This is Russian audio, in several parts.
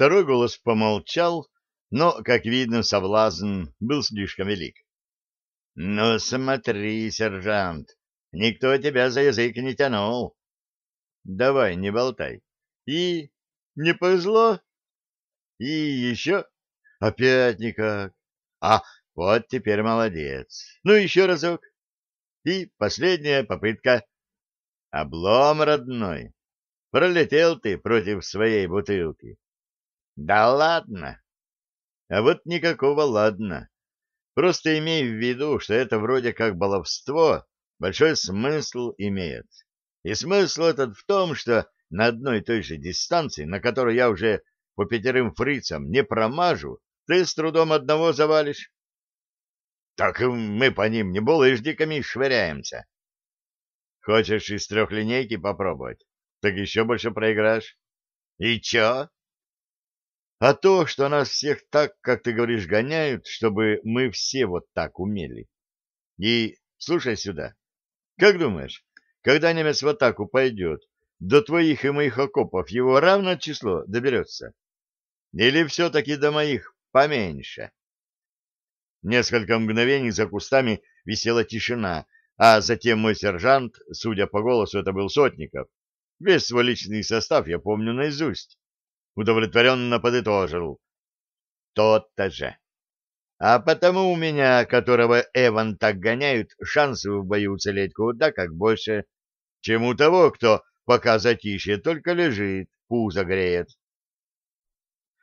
Второй голос помолчал, но, как видно, соблазн был слишком велик. — Ну, смотри, сержант, никто тебя за язык не тянул. — Давай, не болтай. И не повезло? И еще? Опять никак. А, вот теперь молодец. Ну, еще разок. И последняя попытка. Облом, родной. Пролетел ты против своей бутылки. Да ладно. А вот никакого ладно. Просто имей в виду, что это вроде как баловство большой смысл имеет. И смысл этот в том, что на одной и той же дистанции, на которой я уже по пятерым фрицам не промажу, ты с трудом одного завалишь. Так мы по ним не булыжниками швыряемся. Хочешь из трехлинейки попробовать? Так еще больше проиграешь. И чё? А то, что нас всех так, как ты говоришь, гоняют, чтобы мы все вот так умели. И слушай сюда. Как думаешь, когда немец в атаку пойдет, до твоих и моих окопов его равное число доберется? Или все-таки до моих поменьше? Несколько мгновений за кустами висела тишина, а затем мой сержант, судя по голосу, это был Сотников, весь свой личный состав я помню наизусть, удовлетворенно подытожил. Тот-то же. А потому у меня, которого Эван так гоняют, шансы в бою уцелеть куда как больше, чем у того, кто пока затишье только лежит, пузо греет.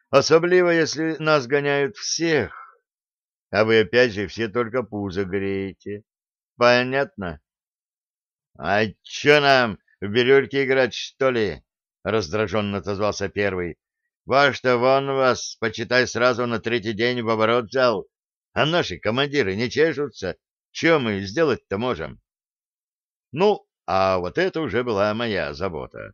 Особливо, если нас гоняют всех, а вы опять же все только пузо греете. Понятно? — А чё нам, в бирюльке играть, что ли? — раздраженно отозвался первый. — Ваш-то вон вас, почитай, сразу на третий день в оборот взял, а наши командиры не чешутся. Чё мы сделать-то можем? Ну, а вот это уже была моя забота.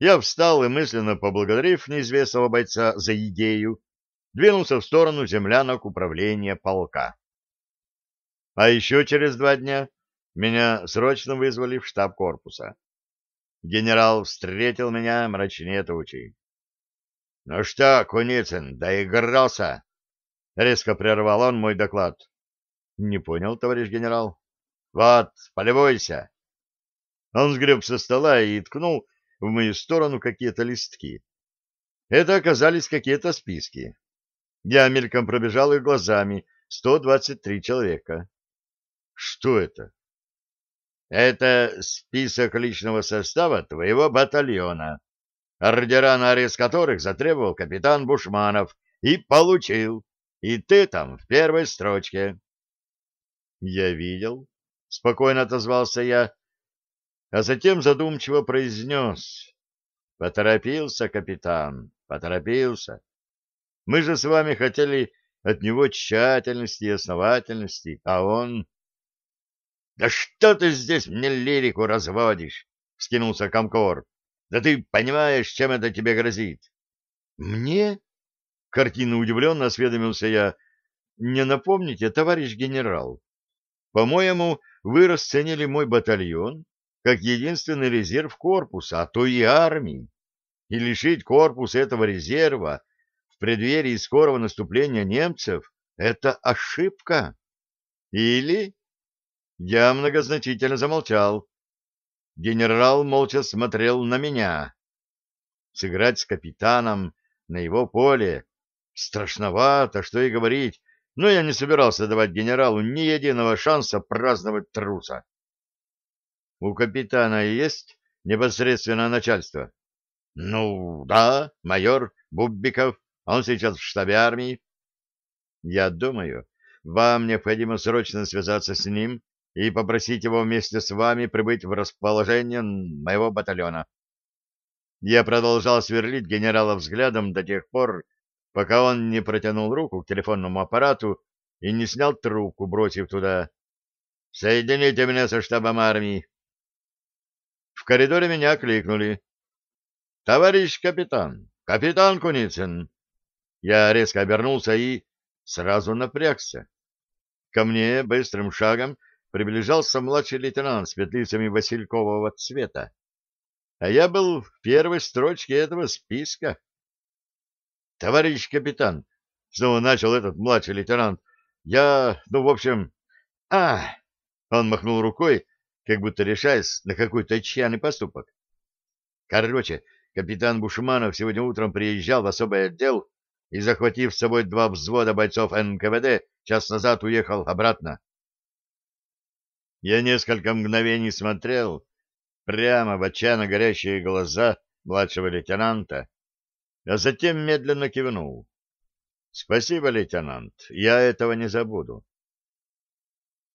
Я встал и, мысленно поблагодарив неизвестного бойца за идею, двинулся в сторону землянок управления полка. А еще через два дня меня срочно вызвали в штаб корпуса. Генерал встретил меня мрачнее тучи. — Ну что, Куницын, доигрался? — резко прервал он мой доклад. — Не понял, товарищ генерал. — Вот, полюбуйся. Он сгреб со стола и ткнул в мою сторону какие-то листки. Это оказались какие-то списки. Я мельком пробежал их глазами. 123 человека. Что это? Это список личного состава твоего батальона, ордера на арест которых затребовал капитан Бушманов и получил. И ты там в первой строчке. Я видел, спокойно отозвался я, а затем задумчиво произнес. Поторопился капитан, поторопился. Мы же с вами хотели от него тщательности и основательности, а он... — Да что ты здесь мне лирику разводишь? — вскинулся Комкор. — Да ты понимаешь, чем это тебе грозит? — Мне? — картинно удивленно осведомился я. — Не напомните, товарищ генерал. По-моему, вы расценили мой батальон как единственный резерв корпуса, а то и армии. И лишить корпус этого резерва в преддверии скорого наступления немцев — это ошибка. Или... Я многозначительно замолчал. Генерал молча смотрел на меня. Сыграть с капитаном на его поле страшновато, что и говорить, но я не собирался давать генералу ни единого шанса праздновать труса. У капитана есть непосредственное начальство? Ну, да, майор Буббиков. Он сейчас в штабе армии. Я думаю, вам необходимо срочно связаться с ним и попросить его вместе с вами прибыть в расположение моего батальона. Я продолжал сверлить генерала взглядом до тех пор, пока он не протянул руку к телефонному аппарату и не снял трубку, бросив туда «Соедините меня со штабом армии». В коридоре меня кликнули. «Товарищ капитан! Капитан Куницын!» Я резко обернулся и сразу напрягся. Ко мне быстрым шагом приближался младший лейтенант с петлицами василькового цвета. А я был в первой строчке этого списка. товарищ капитан, снова начал этот младший лейтенант, я, ну, в общем... А! Он махнул рукой, как будто решаясь на какой-то отчаянный поступок. Короче, капитан Бушманов сегодня утром приезжал в особый отдел и, захватив с собой два взвода бойцов НКВД, час назад уехал обратно. Я несколько мгновений смотрел прямо в отчаянно горящие глаза младшего лейтенанта, а затем медленно кивнул. — Спасибо, лейтенант, я этого не забуду.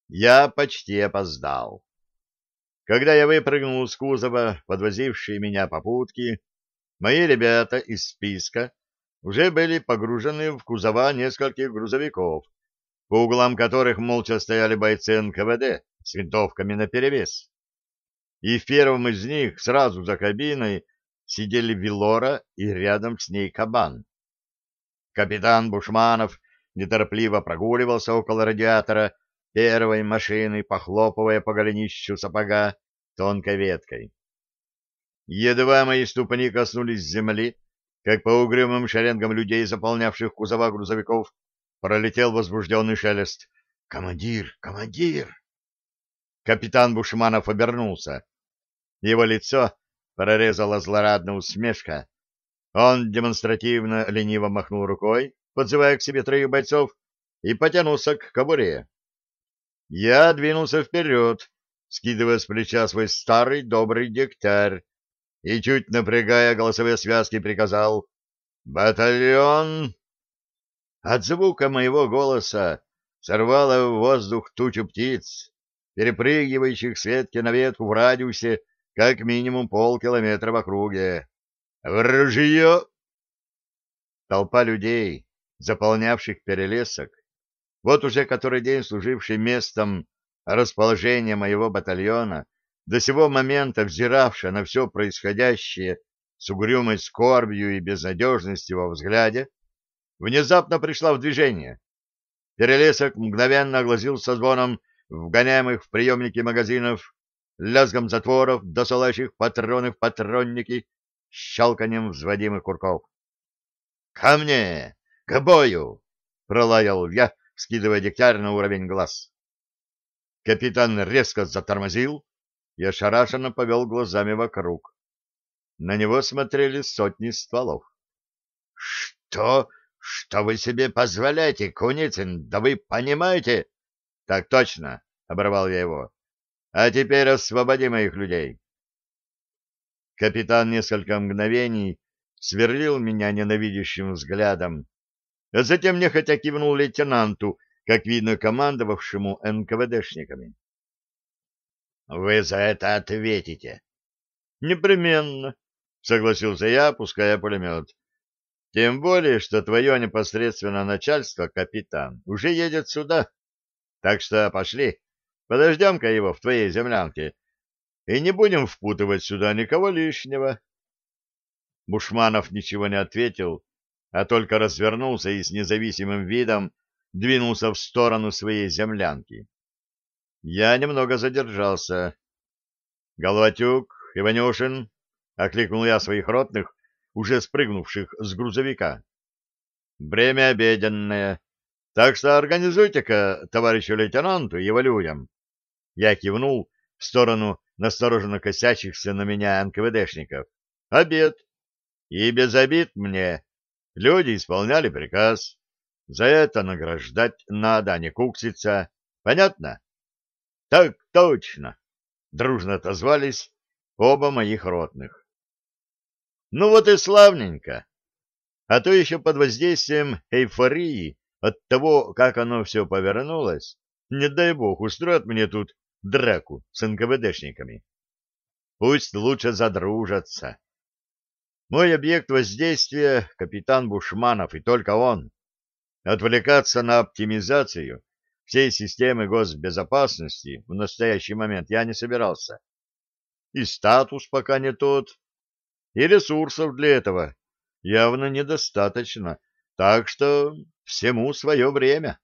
Я почти опоздал. Когда я выпрыгнул с кузова, подвозившие меня попутки, мои ребята из списка уже были погружены в кузова нескольких грузовиков, по углам которых молча стояли бойцы НКВД с винтовками наперевес. И в первом из них, сразу за кабиной, сидели Вилора и рядом с ней Кабан. Капитан Бушманов неторопливо прогуливался около радиатора первой машины, похлопывая по голенищу сапога тонкой веткой. Едва мои ступни коснулись земли, как по угрюмым шеренгам людей, заполнявших кузова грузовиков, пролетел возбужденный шелест. «Командир! Командир!» Капитан Бушманов обернулся. Его лицо прорезала злорадная усмешка. Он демонстративно лениво махнул рукой, подзывая к себе троих бойцов, и потянулся к кобуре. Я двинулся вперед, скидывая с плеча свой старый добрый дегтярь, и, чуть напрягая голосовые связки, приказал «Батальон!». От звука моего голоса сорвало в воздух тучу птиц, перепрыгивающих с ветки на ветку в радиусе как минимум полкилометра в округе. «В ружье!» Толпа людей, заполнявших перелесок, вот уже который день служивший местом расположения моего батальона, до сего момента взиравшая на все происходящее с угрюмой скорбью и безнадежностью во взгляде, внезапно пришла в движение. Перелесок мгновенно огласился звоном вгоняемых в приемники магазинов, лязгом затворов, досылающих патроны в патронники, щелканием взводимых курков. — Ко мне! К бою! — пролаял я, скидывая дегтярь на уровень глаз. Капитан резко затормозил и ошарашенно повел глазами вокруг. На него смотрели сотни стволов. — Что? Что вы себе позволяете, Куницын? Да вы понимаете? — Так точно, — оборвал я его. — А теперь освободи моих людей. Капитан несколько мгновений сверлил меня ненавидящим взглядом, а затем нехотя кивнул лейтенанту, как видно, командовавшему НКВДшниками. — Вы за это ответите. — Непременно, — согласился я, опуская пулемет. — Тем более, что твое непосредственное начальство, капитан, уже едет сюда. Так что пошли, подождем-ка его в твоей землянке и не будем впутывать сюда никого лишнего. Бушманов ничего не ответил, а только развернулся и с независимым видом двинулся в сторону своей землянки. Я немного задержался. «Головатюк, Иванюшин!» — окликнул я своих ротных, уже спрыгнувших с грузовика. «Время обеденное, так что организуйте-ка товарищу лейтенанту его людям». Я кивнул в сторону настороженно косящихся на меня НКВДшников. «Обед. И без обид мне. Люди исполняли приказ. За это награждать надо, а не кукситься. Понятно? Так точно. Дружно отозвались оба моих ротных. Ну вот и славненько. А то еще под воздействием эйфории от того, как оно все повернулось, не дай бог, устроят мне тут драку с НКВДшниками. Пусть лучше задружатся. Мой объект воздействия — капитан Бушманов, и только он. Отвлекаться на оптимизацию всей системы госбезопасности в настоящий момент я не собирался. И статус пока не тот, и ресурсов для этого явно недостаточно, так что всему свое время.